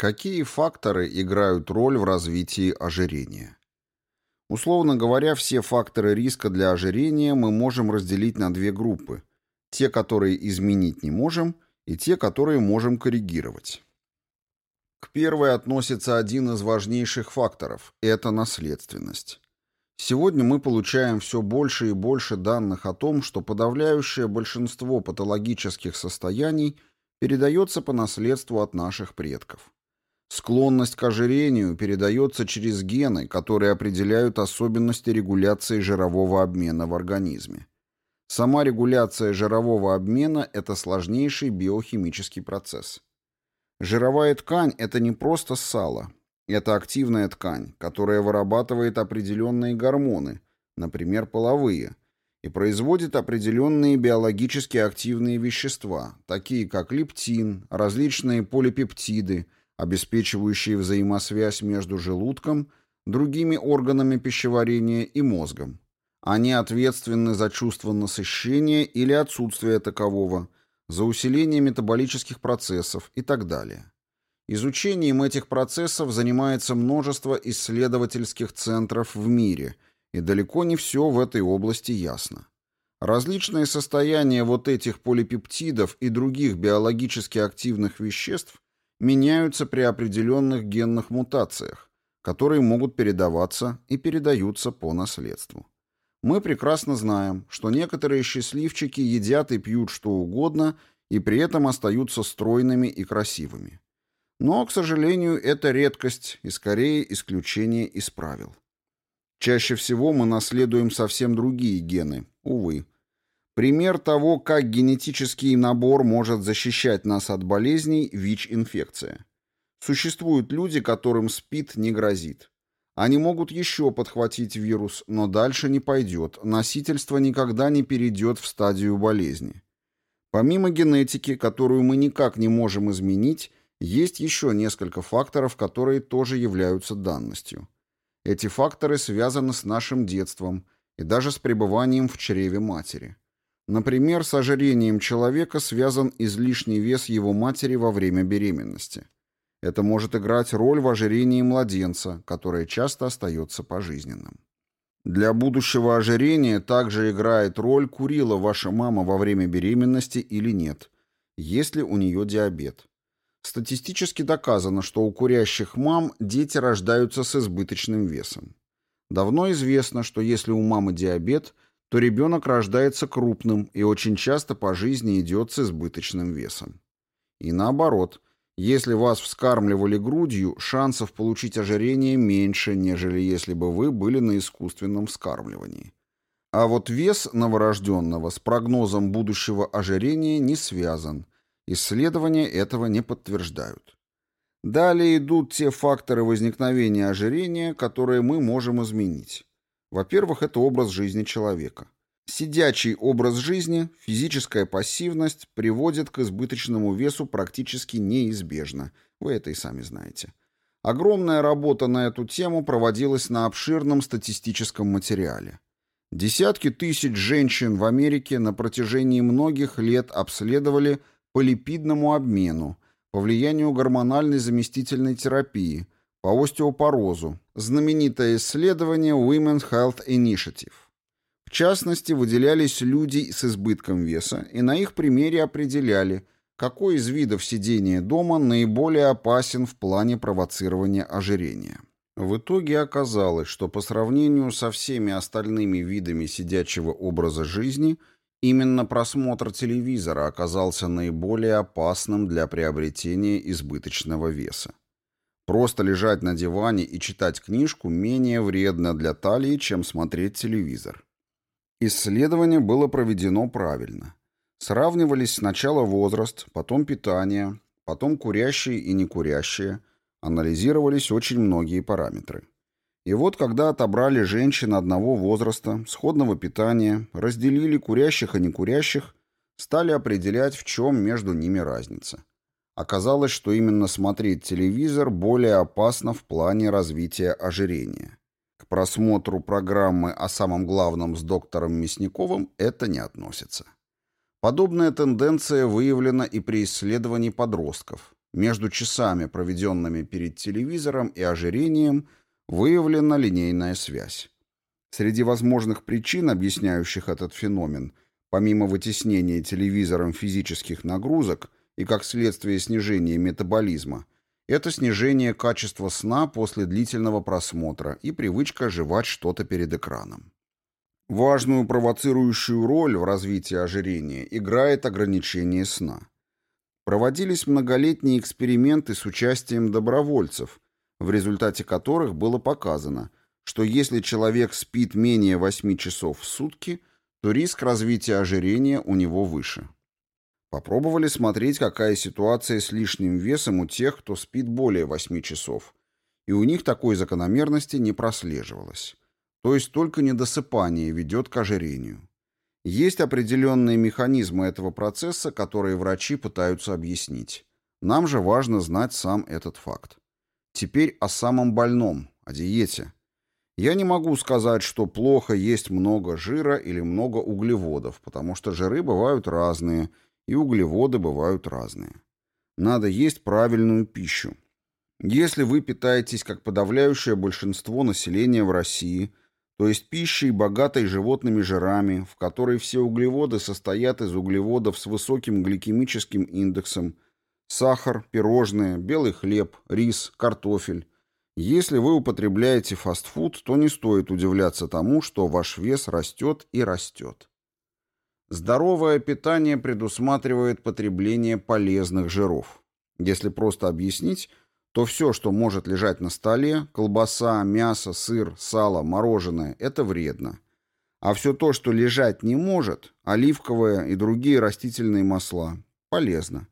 Какие факторы играют роль в развитии ожирения? Условно говоря, все факторы риска для ожирения мы можем разделить на две группы. Те, которые изменить не можем, и те, которые можем коррегировать. К первой относится один из важнейших факторов – это наследственность. Сегодня мы получаем все больше и больше данных о том, что подавляющее большинство патологических состояний передается по наследству от наших предков. Склонность к ожирению передается через гены, которые определяют особенности регуляции жирового обмена в организме. Сама регуляция жирового обмена – это сложнейший биохимический процесс. Жировая ткань – это не просто сало, это активная ткань, которая вырабатывает определенные гормоны, например, половые, и производит определенные биологически активные вещества, такие как лептин, различные полипептиды, обеспечивающие взаимосвязь между желудком, другими органами пищеварения и мозгом. Они ответственны за чувство насыщения или отсутствие такового, за усиление метаболических процессов и так далее. Изучением этих процессов занимается множество исследовательских центров в мире, и далеко не все в этой области ясно. Различные состояния вот этих полипептидов и других биологически активных веществ меняются при определенных генных мутациях, которые могут передаваться и передаются по наследству. Мы прекрасно знаем, что некоторые счастливчики едят и пьют что угодно и при этом остаются стройными и красивыми. Но, к сожалению, это редкость и скорее исключение из правил. Чаще всего мы наследуем совсем другие гены, увы. Пример того, как генетический набор может защищать нас от болезней – ВИЧ-инфекция. Существуют люди, которым СПИД не грозит. Они могут еще подхватить вирус, но дальше не пойдет, носительство никогда не перейдет в стадию болезни. Помимо генетики, которую мы никак не можем изменить, есть еще несколько факторов, которые тоже являются данностью. Эти факторы связаны с нашим детством и даже с пребыванием в чреве матери. Например, с ожирением человека связан излишний вес его матери во время беременности. Это может играть роль в ожирении младенца, которое часто остается пожизненным. Для будущего ожирения также играет роль, курила ваша мама во время беременности или нет, есть ли у нее диабет. Статистически доказано, что у курящих мам дети рождаются с избыточным весом. Давно известно, что если у мамы диабет, то ребенок рождается крупным и очень часто по жизни идет с избыточным весом. И наоборот, если вас вскармливали грудью, шансов получить ожирение меньше, нежели если бы вы были на искусственном вскармливании. А вот вес новорожденного с прогнозом будущего ожирения не связан, Исследования этого не подтверждают. Далее идут те факторы возникновения ожирения, которые мы можем изменить. Во-первых, это образ жизни человека. Сидячий образ жизни, физическая пассивность приводит к избыточному весу практически неизбежно. Вы это и сами знаете. Огромная работа на эту тему проводилась на обширном статистическом материале. Десятки тысяч женщин в Америке на протяжении многих лет обследовали по липидному обмену, по влиянию гормональной заместительной терапии, по остеопорозу, знаменитое исследование Women's Health Initiative. В частности, выделялись люди с избытком веса, и на их примере определяли, какой из видов сидения дома наиболее опасен в плане провоцирования ожирения. В итоге оказалось, что по сравнению со всеми остальными видами сидячего образа жизни – Именно просмотр телевизора оказался наиболее опасным для приобретения избыточного веса. Просто лежать на диване и читать книжку менее вредно для талии, чем смотреть телевизор. Исследование было проведено правильно. Сравнивались сначала возраст, потом питание, потом курящие и некурящие, анализировались очень многие параметры. И вот когда отобрали женщин одного возраста, сходного питания, разделили курящих и некурящих, стали определять, в чем между ними разница. Оказалось, что именно смотреть телевизор более опасно в плане развития ожирения. К просмотру программы о самом главном с доктором Мясниковым это не относится. Подобная тенденция выявлена и при исследовании подростков. Между часами, проведенными перед телевизором и ожирением, выявлена линейная связь. Среди возможных причин, объясняющих этот феномен, помимо вытеснения телевизором физических нагрузок и как следствие снижения метаболизма, это снижение качества сна после длительного просмотра и привычка жевать что-то перед экраном. Важную провоцирующую роль в развитии ожирения играет ограничение сна. Проводились многолетние эксперименты с участием добровольцев, в результате которых было показано, что если человек спит менее 8 часов в сутки, то риск развития ожирения у него выше. Попробовали смотреть, какая ситуация с лишним весом у тех, кто спит более 8 часов, и у них такой закономерности не прослеживалось. То есть только недосыпание ведет к ожирению. Есть определенные механизмы этого процесса, которые врачи пытаются объяснить. Нам же важно знать сам этот факт. Теперь о самом больном, о диете. Я не могу сказать, что плохо есть много жира или много углеводов, потому что жиры бывают разные, и углеводы бывают разные. Надо есть правильную пищу. Если вы питаетесь как подавляющее большинство населения в России, то есть пищей, богатой животными жирами, в которой все углеводы состоят из углеводов с высоким гликемическим индексом, сахар, пирожные, белый хлеб, рис, картофель. Если вы употребляете фастфуд, то не стоит удивляться тому, что ваш вес растет и растет. Здоровое питание предусматривает потребление полезных жиров. Если просто объяснить, то все, что может лежать на столе, колбаса, мясо, сыр, сало, мороженое, это вредно. А все то, что лежать не может, оливковое и другие растительные масла, полезно.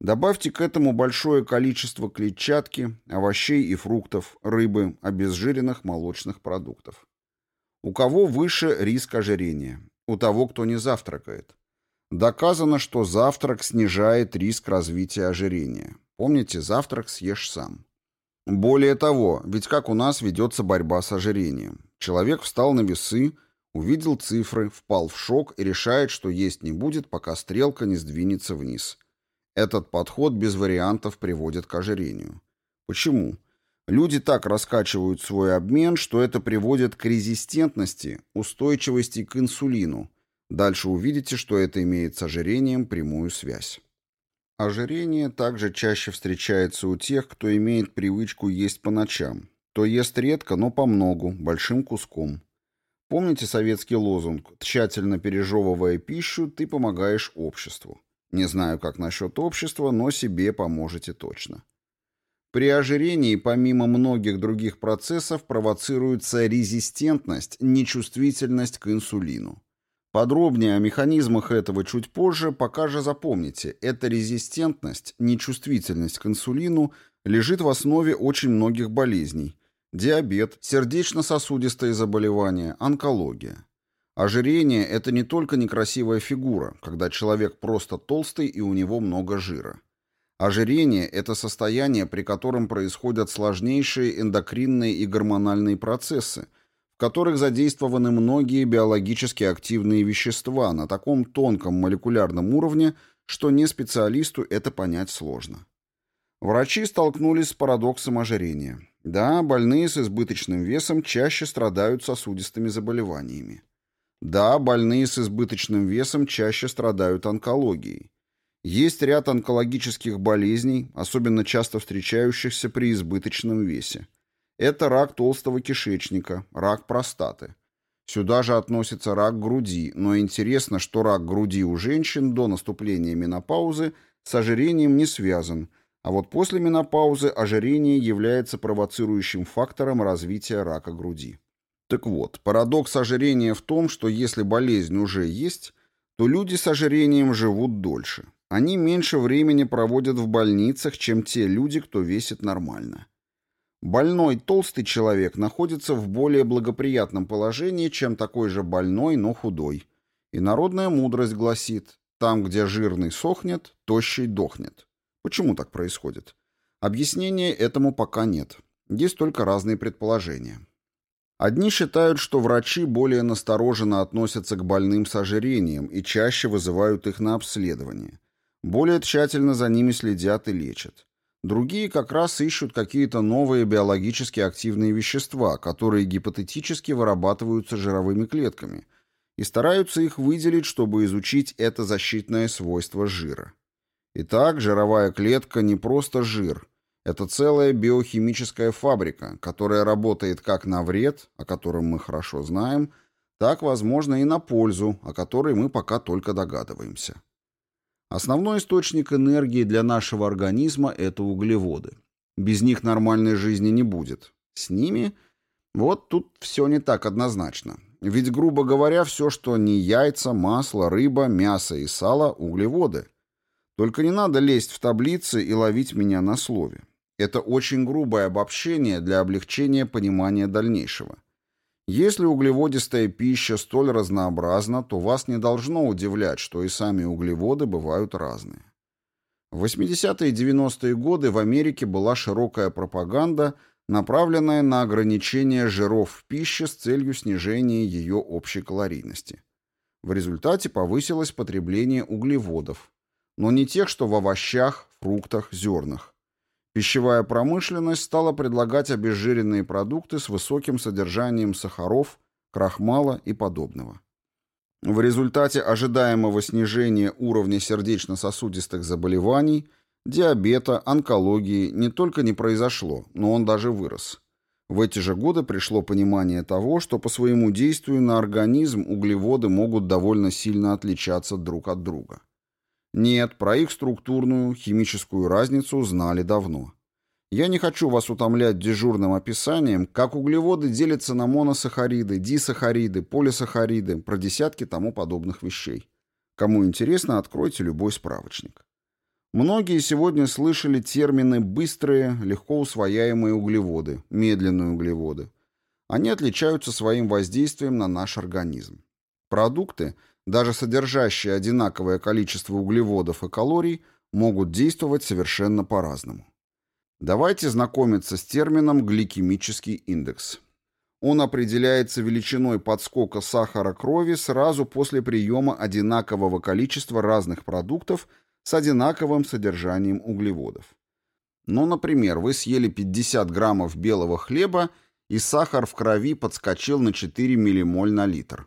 Добавьте к этому большое количество клетчатки, овощей и фруктов, рыбы, обезжиренных молочных продуктов. У кого выше риск ожирения? У того, кто не завтракает. Доказано, что завтрак снижает риск развития ожирения. Помните, завтрак съешь сам. Более того, ведь как у нас ведется борьба с ожирением? Человек встал на весы, увидел цифры, впал в шок и решает, что есть не будет, пока стрелка не сдвинется вниз. Этот подход без вариантов приводит к ожирению. Почему? Люди так раскачивают свой обмен, что это приводит к резистентности, устойчивости к инсулину. Дальше увидите, что это имеет с ожирением прямую связь. Ожирение также чаще встречается у тех, кто имеет привычку есть по ночам. То ест редко, но по многу, большим куском. Помните советский лозунг «Тщательно пережевывая пищу, ты помогаешь обществу». Не знаю, как насчет общества, но себе поможете точно. При ожирении, помимо многих других процессов, провоцируется резистентность, нечувствительность к инсулину. Подробнее о механизмах этого чуть позже, пока же запомните, эта резистентность, нечувствительность к инсулину лежит в основе очень многих болезней. Диабет, сердечно-сосудистые заболевания, онкология. Ожирение – это не только некрасивая фигура, когда человек просто толстый и у него много жира. Ожирение – это состояние, при котором происходят сложнейшие эндокринные и гормональные процессы, в которых задействованы многие биологически активные вещества на таком тонком молекулярном уровне, что не специалисту это понять сложно. Врачи столкнулись с парадоксом ожирения. Да, больные с избыточным весом чаще страдают сосудистыми заболеваниями. Да, больные с избыточным весом чаще страдают онкологией. Есть ряд онкологических болезней, особенно часто встречающихся при избыточном весе. Это рак толстого кишечника, рак простаты. Сюда же относится рак груди, но интересно, что рак груди у женщин до наступления менопаузы с ожирением не связан, а вот после менопаузы ожирение является провоцирующим фактором развития рака груди. Так вот, парадокс ожирения в том, что если болезнь уже есть, то люди с ожирением живут дольше. Они меньше времени проводят в больницах, чем те люди, кто весит нормально. Больной толстый человек находится в более благоприятном положении, чем такой же больной, но худой. И народная мудрость гласит, там, где жирный сохнет, тощий дохнет. Почему так происходит? Объяснения этому пока нет. Есть только разные предположения. Одни считают, что врачи более настороженно относятся к больным с ожирением и чаще вызывают их на обследование. Более тщательно за ними следят и лечат. Другие как раз ищут какие-то новые биологически активные вещества, которые гипотетически вырабатываются жировыми клетками, и стараются их выделить, чтобы изучить это защитное свойство жира. Итак, жировая клетка не просто жир. Это целая биохимическая фабрика, которая работает как на вред, о котором мы хорошо знаем, так, возможно, и на пользу, о которой мы пока только догадываемся. Основной источник энергии для нашего организма – это углеводы. Без них нормальной жизни не будет. С ними вот тут все не так однозначно. Ведь, грубо говоря, все, что не яйца, масло, рыба, мясо и сало – углеводы. Только не надо лезть в таблицы и ловить меня на слове. Это очень грубое обобщение для облегчения понимания дальнейшего. Если углеводистая пища столь разнообразна, то вас не должно удивлять, что и сами углеводы бывают разные. В 80-е и 90-е годы в Америке была широкая пропаганда, направленная на ограничение жиров в пище с целью снижения ее общей калорийности. В результате повысилось потребление углеводов, но не тех, что в овощах, фруктах, зернах. Пищевая промышленность стала предлагать обезжиренные продукты с высоким содержанием сахаров, крахмала и подобного. В результате ожидаемого снижения уровня сердечно-сосудистых заболеваний, диабета, онкологии не только не произошло, но он даже вырос. В эти же годы пришло понимание того, что по своему действию на организм углеводы могут довольно сильно отличаться друг от друга. Нет, про их структурную, химическую разницу знали давно. Я не хочу вас утомлять дежурным описанием, как углеводы делятся на моносахариды, дисахариды, полисахариды, про десятки тому подобных вещей. Кому интересно, откройте любой справочник. Многие сегодня слышали термины «быстрые», «легко усвояемые углеводы», «медленные углеводы». Они отличаются своим воздействием на наш организм. Продукты – даже содержащие одинаковое количество углеводов и калорий, могут действовать совершенно по-разному. Давайте знакомиться с термином гликемический индекс. Он определяется величиной подскока сахара крови сразу после приема одинакового количества разных продуктов с одинаковым содержанием углеводов. Ну, например, вы съели 50 граммов белого хлеба, и сахар в крови подскочил на 4 миллимоль на литр.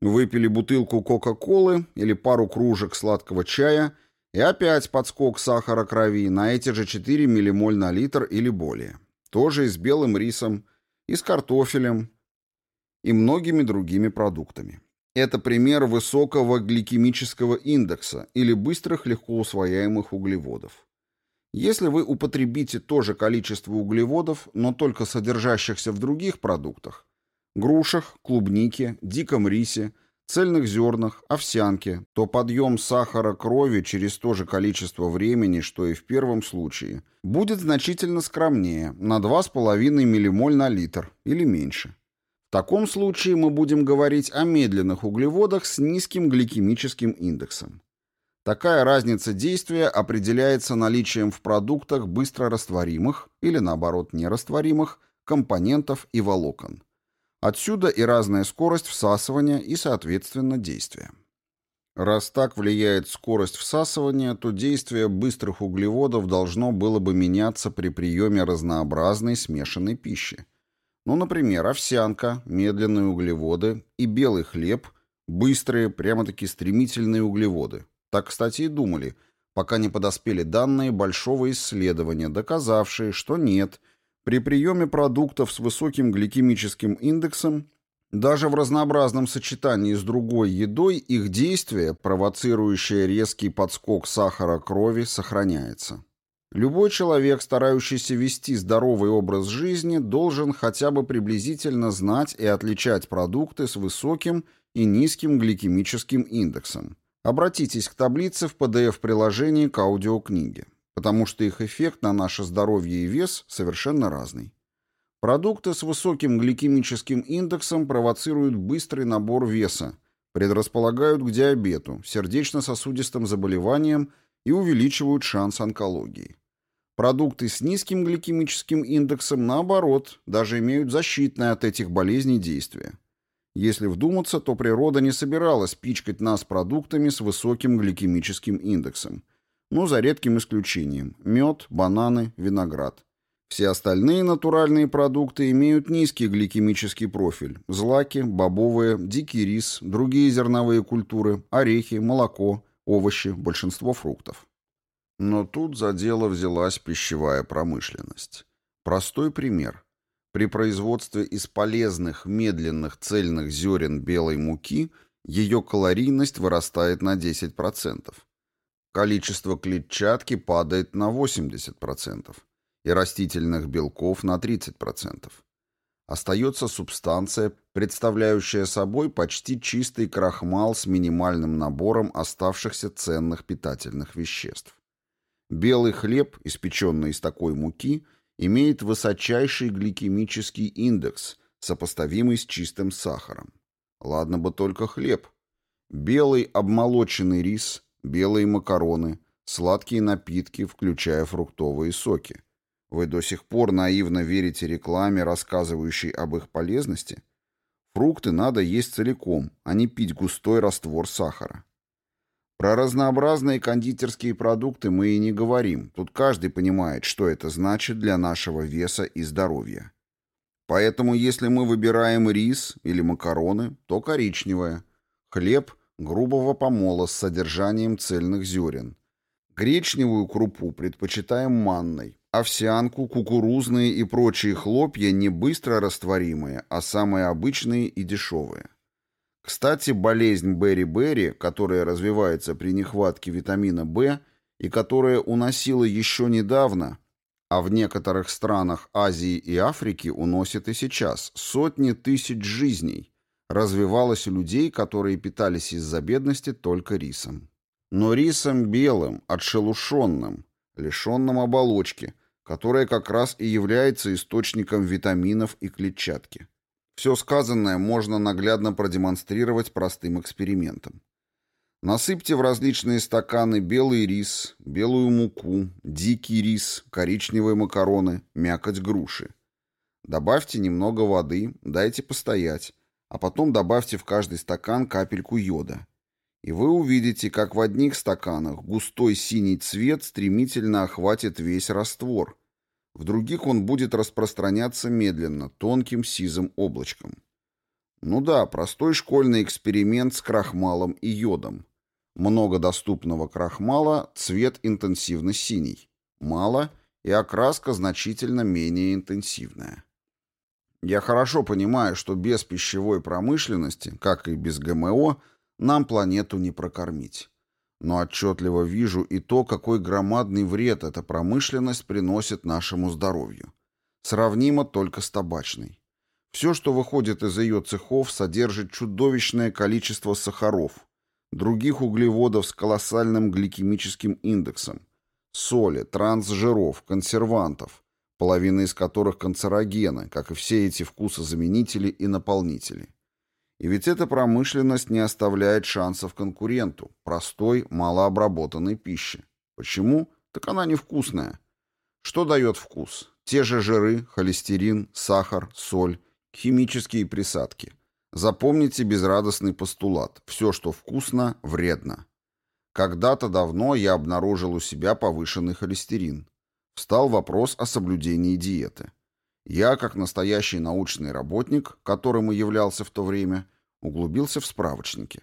Выпили бутылку Кока-Колы или пару кружек сладкого чая, и опять подскок сахара крови на эти же 4 миллимоль на литр или более. Тоже и с белым рисом, и с картофелем, и многими другими продуктами. Это пример высокого гликемического индекса или быстрых легко усвояемых углеводов. Если вы употребите то же количество углеводов, но только содержащихся в других продуктах, грушах, клубнике, диком рисе, цельных зернах, овсянке, то подъем сахара крови через то же количество времени, что и в первом случае, будет значительно скромнее, на 2,5 ммоль на литр или меньше. В таком случае мы будем говорить о медленных углеводах с низким гликемическим индексом. Такая разница действия определяется наличием в продуктах быстрорастворимых или наоборот нерастворимых компонентов и волокон. Отсюда и разная скорость всасывания и, соответственно, действия. Раз так влияет скорость всасывания, то действие быстрых углеводов должно было бы меняться при приеме разнообразной смешанной пищи. Ну, например, овсянка, медленные углеводы и белый хлеб – быстрые, прямо-таки стремительные углеводы. Так, кстати, и думали, пока не подоспели данные большого исследования, доказавшие, что нет – при приеме продуктов с высоким гликемическим индексом даже в разнообразном сочетании с другой едой их действие, провоцирующее резкий подскок сахара крови, сохраняется. Любой человек, старающийся вести здоровый образ жизни, должен хотя бы приблизительно знать и отличать продукты с высоким и низким гликемическим индексом. Обратитесь к таблице в PDF-приложении к аудиокниге потому что их эффект на наше здоровье и вес совершенно разный. Продукты с высоким гликемическим индексом провоцируют быстрый набор веса, предрасполагают к диабету, сердечно-сосудистым заболеваниям и увеличивают шанс онкологии. Продукты с низким гликемическим индексом, наоборот, даже имеют защитное от этих болезней действие. Если вдуматься, то природа не собиралась пичкать нас продуктами с высоким гликемическим индексом – но за редким исключением – мед, бананы, виноград. Все остальные натуральные продукты имеют низкий гликемический профиль – злаки, бобовые, дикий рис, другие зерновые культуры, орехи, молоко, овощи, большинство фруктов. Но тут за дело взялась пищевая промышленность. Простой пример. При производстве из полезных, медленных, цельных зерен белой муки ее калорийность вырастает на 10%. Количество клетчатки падает на 80% и растительных белков на 30%. Остается субстанция, представляющая собой почти чистый крахмал с минимальным набором оставшихся ценных питательных веществ. Белый хлеб, испеченный из такой муки, имеет высочайший гликемический индекс, сопоставимый с чистым сахаром. Ладно бы только хлеб. Белый обмолоченный рис, белые макароны, сладкие напитки, включая фруктовые соки. Вы до сих пор наивно верите рекламе, рассказывающей об их полезности? Фрукты надо есть целиком, а не пить густой раствор сахара. Про разнообразные кондитерские продукты мы и не говорим. Тут каждый понимает, что это значит для нашего веса и здоровья. Поэтому если мы выбираем рис или макароны, то коричневое. Хлеб грубого помола с содержанием цельных зерен. Гречневую крупу предпочитаем манной. Овсянку, кукурузные и прочие хлопья не быстро растворимые, а самые обычные и дешевые. Кстати, болезнь Берри-Берри, которая развивается при нехватке витамина В и которая уносила еще недавно, а в некоторых странах Азии и Африки уносит и сейчас сотни тысяч жизней, развивалась у людей, которые питались из-за бедности только рисом. Но рисом белым, отшелушенным, лишенным оболочки, которая как раз и является источником витаминов и клетчатки. Все сказанное можно наглядно продемонстрировать простым экспериментом. Насыпьте в различные стаканы белый рис, белую муку, дикий рис, коричневые макароны, мякоть груши. Добавьте немного воды, дайте постоять, а потом добавьте в каждый стакан капельку йода. И вы увидите, как в одних стаканах густой синий цвет стремительно охватит весь раствор – в других он будет распространяться медленно, тонким сизым облачком. Ну да, простой школьный эксперимент с крахмалом и йодом. Много доступного крахмала, цвет интенсивно синий. Мало, и окраска значительно менее интенсивная. Я хорошо понимаю, что без пищевой промышленности, как и без ГМО, нам планету не прокормить но отчетливо вижу и то, какой громадный вред эта промышленность приносит нашему здоровью. Сравнимо только с табачной. Все, что выходит из ее цехов, содержит чудовищное количество сахаров, других углеводов с колоссальным гликемическим индексом, соли, трансжиров, консервантов, половина из которых канцерогены, как и все эти вкусозаменители и наполнители. И ведь эта промышленность не оставляет шансов конкуренту, простой, малообработанной пищи. Почему? Так она невкусная. Что дает вкус? Те же жиры, холестерин, сахар, соль, химические присадки. Запомните безрадостный постулат. Все, что вкусно, вредно. Когда-то давно я обнаружил у себя повышенный холестерин. Встал вопрос о соблюдении диеты. Я, как настоящий научный работник, которым и являлся в то время, углубился в справочники.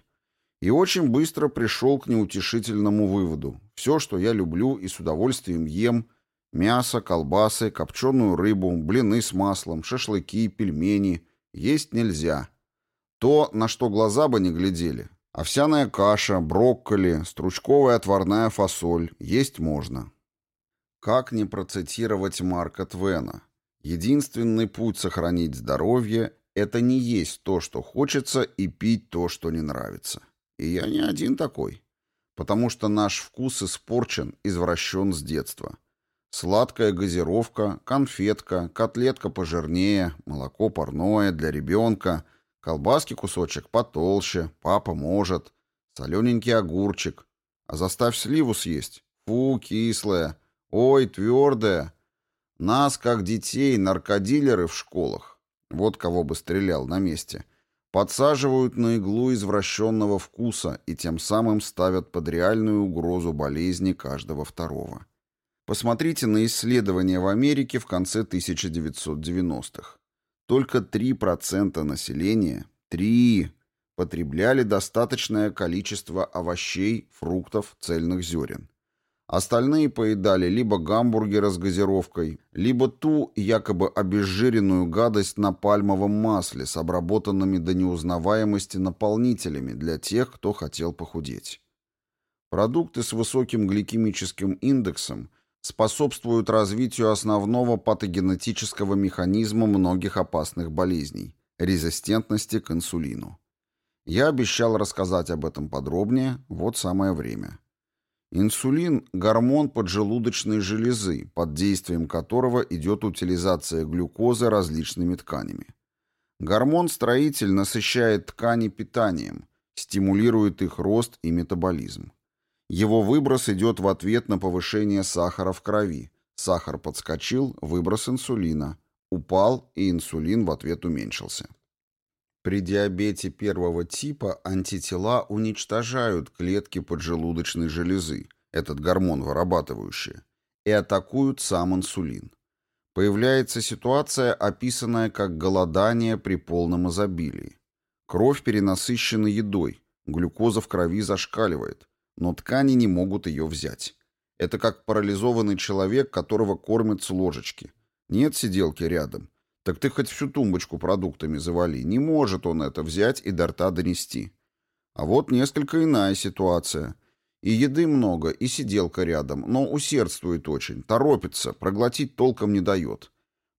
И очень быстро пришел к неутешительному выводу. Все, что я люблю и с удовольствием ем, мясо, колбасы, копченую рыбу, блины с маслом, шашлыки, пельмени, есть нельзя. То, на что глаза бы не глядели. Овсяная каша, брокколи, стручковая отварная фасоль, есть можно. Как не процитировать Марка Твена? Единственный путь сохранить здоровье – это не есть то, что хочется, и пить то, что не нравится. И я не один такой. Потому что наш вкус испорчен, извращен с детства. Сладкая газировка, конфетка, котлетка пожирнее, молоко парное для ребенка, колбаски кусочек потолще, папа может, солененький огурчик. А заставь сливу съесть. Фу, кислая. Ой, твердая. Нас, как детей, наркодилеры в школах. Вот кого бы стрелял на месте. подсаживают на иглу извращенного вкуса и тем самым ставят под реальную угрозу болезни каждого второго. Посмотрите на исследования в Америке в конце 1990-х. Только 3% населения, 3, потребляли достаточное количество овощей, фруктов, цельных зерен. Остальные поедали либо гамбургеры с газировкой, либо ту якобы обезжиренную гадость на пальмовом масле с обработанными до неузнаваемости наполнителями для тех, кто хотел похудеть. Продукты с высоким гликемическим индексом способствуют развитию основного патогенетического механизма многих опасных болезней – резистентности к инсулину. Я обещал рассказать об этом подробнее, вот самое время. Инсулин – гормон поджелудочной железы, под действием которого идет утилизация глюкозы различными тканями. Гормон-строитель насыщает ткани питанием, стимулирует их рост и метаболизм. Его выброс идет в ответ на повышение сахара в крови. Сахар подскочил, выброс инсулина. Упал, и инсулин в ответ уменьшился. При диабете первого типа антитела уничтожают клетки поджелудочной железы, этот гормон вырабатывающий, и атакуют сам инсулин. Появляется ситуация, описанная как голодание при полном изобилии. Кровь перенасыщена едой, глюкоза в крови зашкаливает, но ткани не могут ее взять. Это как парализованный человек, которого кормят с ложечки. Нет сиделки рядом, так ты хоть всю тумбочку продуктами завали. Не может он это взять и до рта донести. А вот несколько иная ситуация. И еды много, и сиделка рядом, но усердствует очень, торопится, проглотить толком не дает.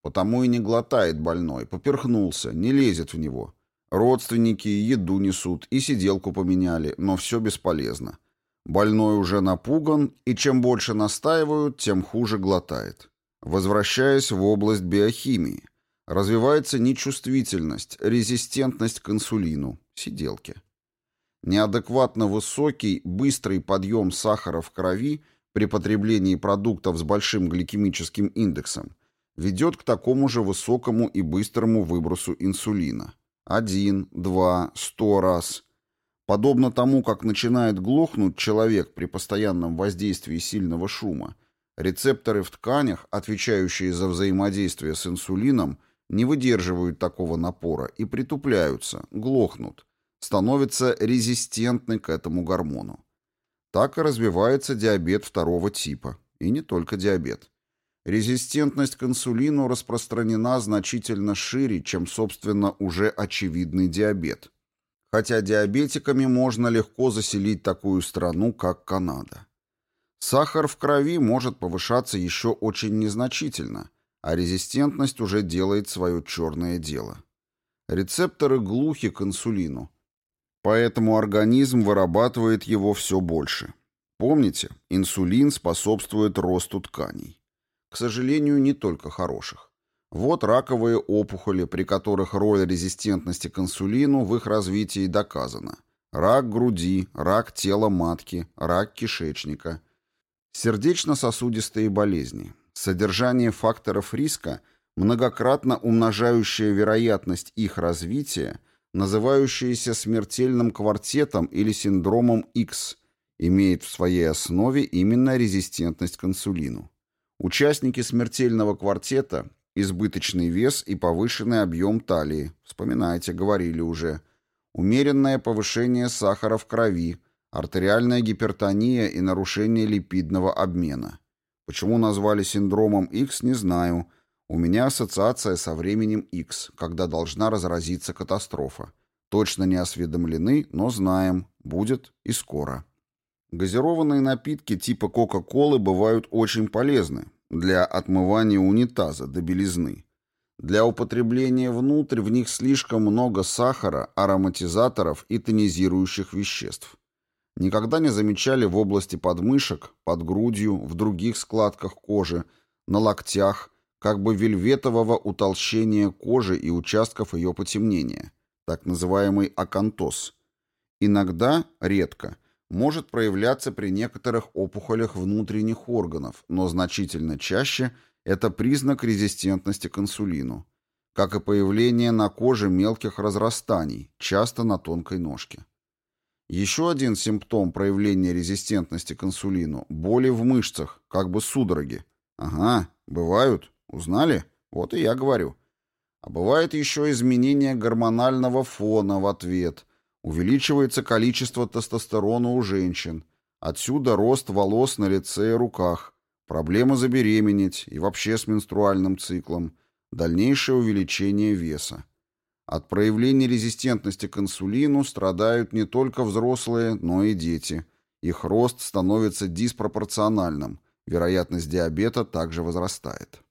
Потому и не глотает больной, поперхнулся, не лезет в него. Родственники еду несут, и сиделку поменяли, но все бесполезно. Больной уже напуган, и чем больше настаивают, тем хуже глотает. Возвращаясь в область биохимии. Развивается нечувствительность, резистентность к инсулину, сиделки. Неадекватно высокий, быстрый подъем сахара в крови при потреблении продуктов с большим гликемическим индексом ведет к такому же высокому и быстрому выбросу инсулина. Один, два, сто раз. Подобно тому, как начинает глохнуть человек при постоянном воздействии сильного шума, рецепторы в тканях, отвечающие за взаимодействие с инсулином, не выдерживают такого напора и притупляются, глохнут, становятся резистентны к этому гормону. Так и развивается диабет второго типа, и не только диабет. Резистентность к инсулину распространена значительно шире, чем, собственно, уже очевидный диабет. Хотя диабетиками можно легко заселить такую страну, как Канада. Сахар в крови может повышаться еще очень незначительно – а резистентность уже делает свое черное дело. Рецепторы глухи к инсулину, поэтому организм вырабатывает его все больше. Помните, инсулин способствует росту тканей. К сожалению, не только хороших. Вот раковые опухоли, при которых роль резистентности к инсулину в их развитии доказана. Рак груди, рак тела матки, рак кишечника. Сердечно-сосудистые болезни, Содержание факторов риска, многократно умножающее вероятность их развития, называющееся смертельным квартетом или синдромом X, имеет в своей основе именно резистентность к инсулину. Участники смертельного квартета – избыточный вес и повышенный объем талии, вспоминайте, говорили уже, умеренное повышение сахара в крови, артериальная гипертония и нарушение липидного обмена – Почему назвали синдромом X, не знаю. У меня ассоциация со временем X, когда должна разразиться катастрофа. Точно не осведомлены, но знаем. Будет и скоро. Газированные напитки типа Кока-Колы бывают очень полезны для отмывания унитаза до белизны. Для употребления внутрь в них слишком много сахара, ароматизаторов и тонизирующих веществ. Никогда не замечали в области подмышек, под грудью, в других складках кожи, на локтях, как бы вельветового утолщения кожи и участков ее потемнения, так называемый акантоз. Иногда, редко, может проявляться при некоторых опухолях внутренних органов, но значительно чаще это признак резистентности к инсулину. как и появление на коже мелких разрастаний, часто на тонкой ножке. Еще один симптом проявления резистентности к инсулину – боли в мышцах, как бы судороги. Ага, бывают. Узнали? Вот и я говорю. А бывает еще изменение гормонального фона в ответ. Увеличивается количество тестостерона у женщин. Отсюда рост волос на лице и руках. Проблема забеременеть и вообще с менструальным циклом. Дальнейшее увеличение веса. От проявления резистентности к инсулину страдают не только взрослые, но и дети. Их рост становится диспропорциональным, вероятность диабета также возрастает.